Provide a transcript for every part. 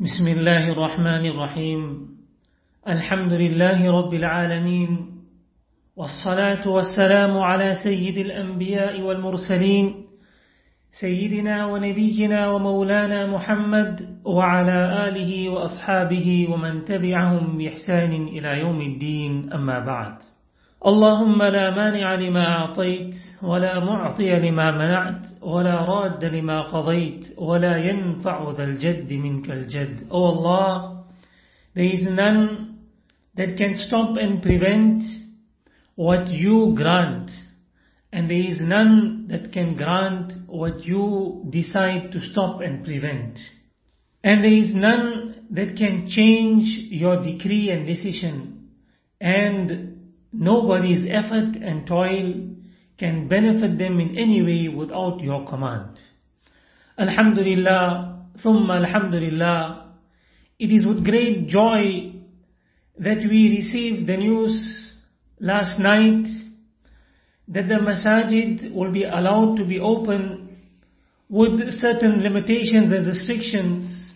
بسم الله الرحمن الرحيم. الحمد لله رب العالمين والصلاة والسلام على سيد الأنبياء والمرسلين سيدنا ونبينا ومولانا محمد وعلى آله وأصحابه ومن تبعهم بإحسان إلى يوم الدين. أما بعد اللهم لا مانع لما أعطيت ولا معطي لما منعت ولا راد لما قضيت ولا ينفع ذا الجد منك الجد Oh Allah, there is none that can stop and prevent what you grant and there is none that can grant what you decide to stop and prevent. And there is none that can change your decree and decision and nobody's effort and toil can benefit them in any way without your command. Alhamdulillah, thumma alhamdulillah, it is with great joy that we received the news last night that the masajid will be allowed to be open with certain limitations and restrictions.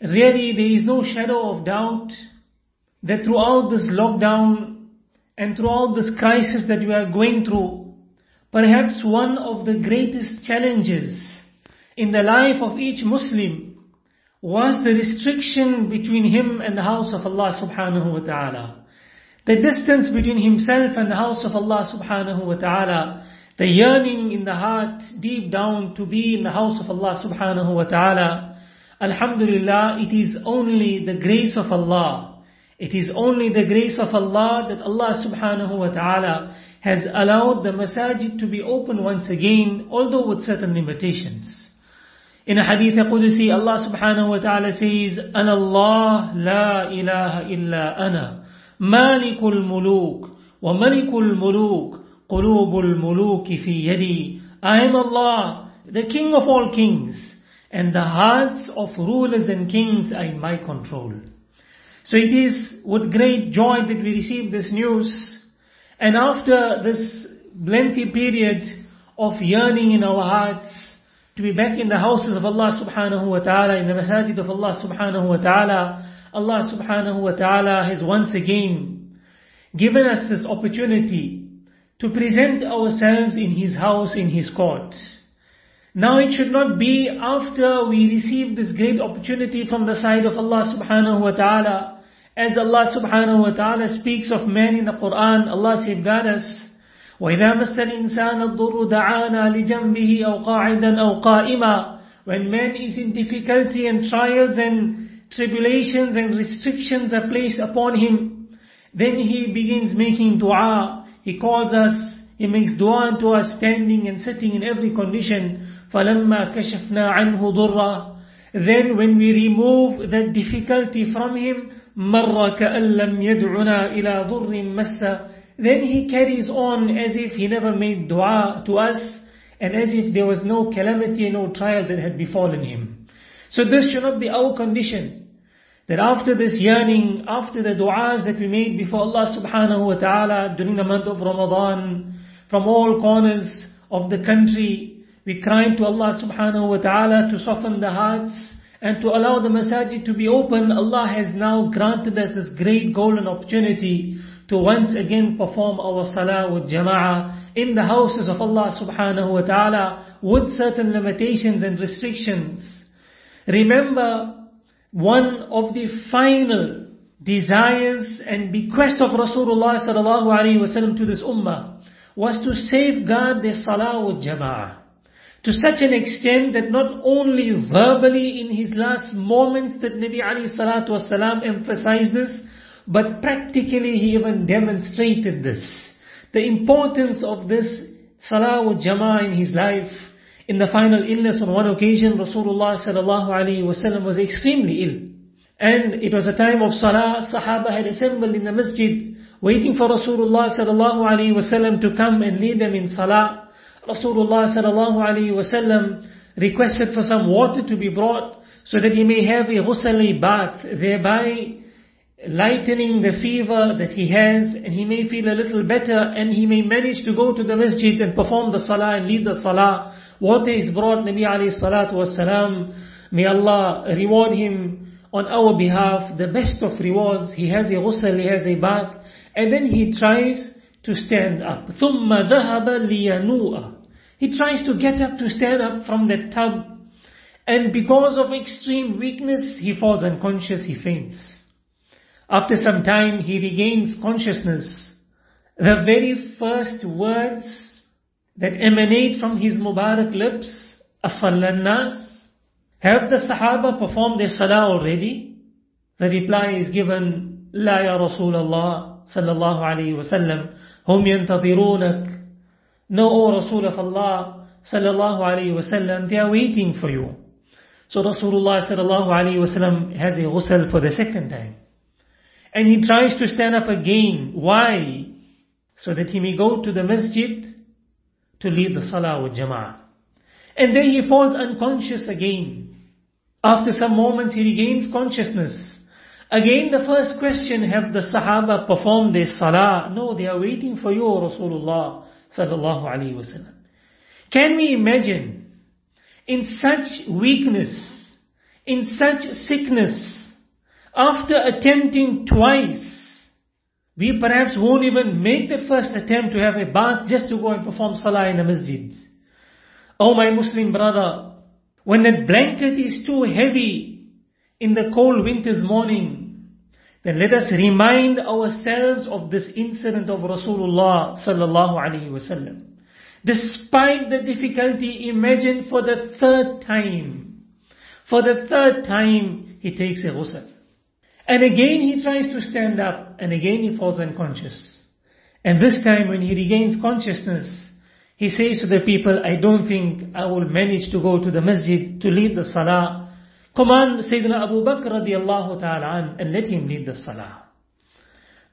Really, there is no shadow of doubt that throughout this lockdown and through all this crisis that we are going through, perhaps one of the greatest challenges in the life of each Muslim was the restriction between him and the house of Allah subhanahu wa ta'ala. The distance between himself and the house of Allah subhanahu wa ta'ala. The yearning in the heart deep down to be in the house of Allah subhanahu wa ta'ala. Alhamdulillah, it is only the grace of Allah it is only the grace of Allah that Allah subhanahu wa ta'ala has allowed the masajid to be open once again, although with certain limitations. In a hadith Qudusi, Allah subhanahu wa ta'ala says, أَنَا اللَّهِ لَا إِلَهَ إِلَّا أَنَا مَالِكُ الْمُلُوكِ وَمَلِكُ الْمُلُوكِ قُلُوبُ الْمُلُوكِ فِي يَدِي I am Allah, the King of all kings, and the hearts of rulers and kings are in my control. So it is with great joy that we receive this news. And after this lengthy period of yearning in our hearts to be back in the houses of Allah subhanahu wa ta'ala, in the masajid of Allah subhanahu wa ta'ala, Allah subhanahu wa ta'ala has once again given us this opportunity to present ourselves in His house, in His court. Now it should not be after we receive this great opportunity from the side of Allah subhanahu wa ta'ala. As Allah subhanahu wa ta'ala speaks of man in the Quran, Allah safeguard us. وَإِذَا مَسَّ الْإِنسَانَ الضُّرُّ دَعَانَا لِجَنْبِهِ أَوْ قَاعِدًا أَوْ قَائِمًا When man is in difficulty and trials and tribulations and restrictions are placed upon him, then he begins making dua. He calls us, he makes dua unto us standing and sitting in every condition. فَلَمَّا كَشَفْنَا عَنْهُ ضُرًّا Then when we remove that difficulty from him, مَرَّ كَأَن لَّمْ يَدْعُنَا إِلَى ضُرٍّ مَسَّ Then he carries on as if he never made dua to us, and as if there was no calamity and no trial that had befallen him. So this should not be our condition. That after this yearning, after the du'as that we made before Allah subhanahu wa ta'ala during the month of Ramadan, from all corners of the country, we cry to Allah subhanahu wa ta'ala to soften the hearts and to allow the masajid to be open. Allah has now granted us this great golden opportunity to once again perform our salah with jama'ah in the houses of Allah subhanahu wa ta'ala with certain limitations and restrictions. Remember, one of the final desires and bequest of Rasulullah sallallahu alaihi wasallam to this ummah was to safeguard the salah with jama'ah to such an extent that not only verbally in his last moments that Nabi alayhi salatu wasalam emphasized this, but practically he even demonstrated this. The importance of this salah wa jama'ah in his life. In the final illness on one occasion, Rasulullah sallallahu alaihi wasallam was extremely ill. And it was a time of salah, Sahaba had assembled in the masjid, waiting for Rasulullah sallallahu alaihi wasallam to come and lead them in salah. Rasulullah sallallahu alayhi requested for some water to be brought so that he may have a ghusl bath, thereby lightening the fever that he has and he may feel a little better and he may manage to go to the masjid and perform the salah and lead the salah. Water is brought, Nabi alayhi salatu wasalam. May Allah reward him on our behalf the best of rewards. He has a ghusl, he has a bath, and then he tries to stand up. ثُمَّ ذَهَبَ لِيَنُوءَ He tries to get up to stand up from the tub, and because of extreme weakness, he falls unconscious, he faints. After some time, he regains consciousness. The very first words that emanate from his Mubarak lips, أَصَلَّ nas have the Sahaba performed their salah already? The reply is given, لا يا رسول الله صلى الله عليه وسلم هم ينتظرونك No, O Rasul of Allah صلى الله عليه وسلم, they are waiting for you. So Rasulullah صلى الله عليه وسلم has a ghusl for the second time. And he tries to stand up again. Why? So that he may go to the masjid to lead the salah with jama'ah. And then he falls unconscious again. After some moments he regains consciousness. Again the first question, have the Sahaba performed their salah? No, they are waiting for you, Rasulullah sallallahu alaihi wasallam. Can we imagine, in such weakness, in such sickness, after attempting twice, we perhaps won't even make the first attempt to have a bath just to go and perform salah in the masjid. Oh my Muslim brother, when that blanket is too heavy in the cold winter's morning, then let us remind ourselves of this incident of Rasulullah sallallahu alaihi wasallam. Despite the difficulty, imagine for the third time, for the third time he takes a ghusl. And again he tries to stand up, and again he falls unconscious. And this time when he regains consciousness, he says to the people, I don't think I will manage to go to the masjid to lead the salah. Command Sayyidina Abu Bakr radiallahu ta'ala and let him lead the salah.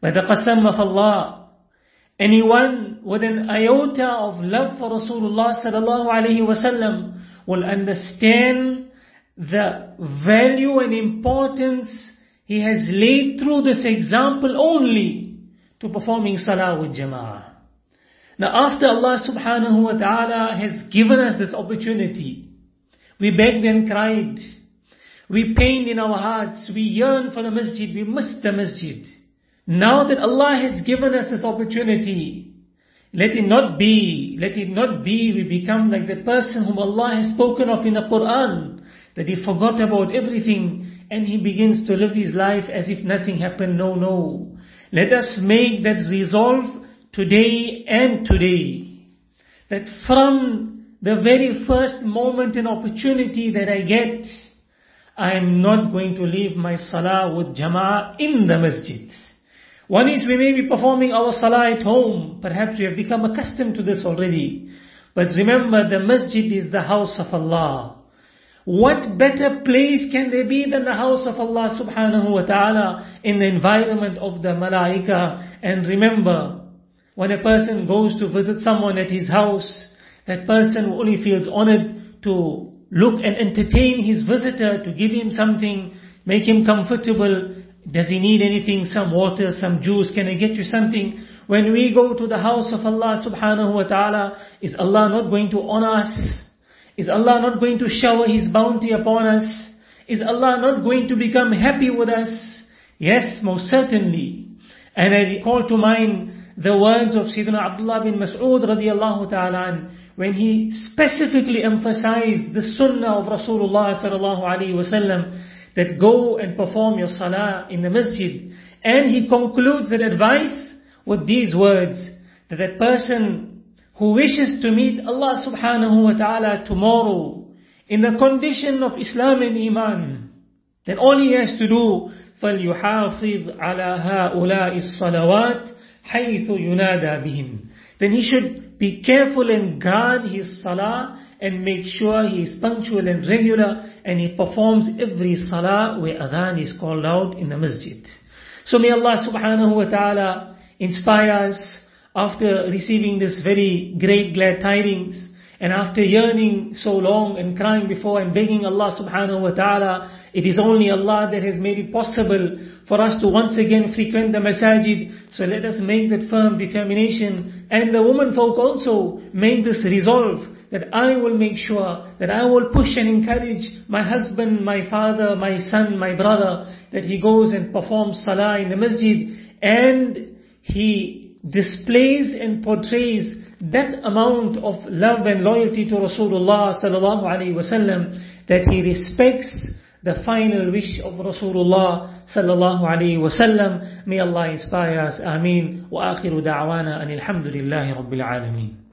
By the qasam of Allah, anyone with an iota of love for Rasulullah sallallahu alayhi wasallam will understand the value and importance he has laid through this example only to performing salah with jama'ah. Now after Allah subhanahu wa ta'ala has given us this opportunity, we begged and cried. We pain in our hearts. We yearn for the masjid. We miss the masjid. Now that Allah has given us this opportunity, let it not be, let it not be we become like the person whom Allah has spoken of in the Quran, that he forgot about everything and he begins to live his life as if nothing happened. No, no. Let us make that resolve today and today, that from the very first moment and opportunity that I get, I am not going to leave my salah with jama'ah in the masjid. One is we may be performing our salah at home. Perhaps we have become accustomed to this already. But remember, the masjid is the house of Allah. What better place can there be than the house of Allah subhanahu wa ta'ala in the environment of the malaika? And remember, when a person goes to visit someone at his house, that person only feels honored to look and entertain his visitor, to give him something, make him comfortable. Does he need anything? Some water, some juice? Can I get you something? When we go to the house of Allah subhanahu wa ta'ala, is Allah not going to honor us? Is Allah not going to shower His bounty upon us? Is Allah not going to become happy with us? Yes, most certainly. And I recall to mind the words of Sayyidina Abdullah bin Mas'ud radiallahu ta'ala when he specifically emphasized the sunnah of Rasulullah sallallahu alayhi wasallam that go and perform your salah in the masjid. And he concludes that advice with these words, that that person who wishes to meet Allah subhanahu wa ta'ala tomorrow in the condition of Islam and Iman, then all he has to do, فَلْيُحَافِظْ عَلَى هَؤُلَاءِ الصَّلَوَاتِ حَيْثُ يُنَادَى بِهِمْ Then he should be careful and guard his salah and make sure he is punctual and regular and he performs every salah where adhan is called out in the masjid. So may Allah subhanahu wa ta'ala inspire us after receiving this very great glad tidings and after yearning so long and crying before and begging Allah subhanahu wa ta'ala, it is only Allah that has made it possible for us to once again frequent the masajid. So let us make that firm determination. And the women folk also made this resolve that I will make sure that I will push and encourage my husband, my father, my son, my brother, that he goes and performs salah in the masjid. And he displays and portrays that amount of love and loyalty to Rasulullah sallallahu alaihi wasallam that he respects the final wish of Rasulullah sallallahu alaihi wasallam. May Allah inspire us. Ameen. Wa akhiru da'wana anil hamdulillahi rabbil alameen.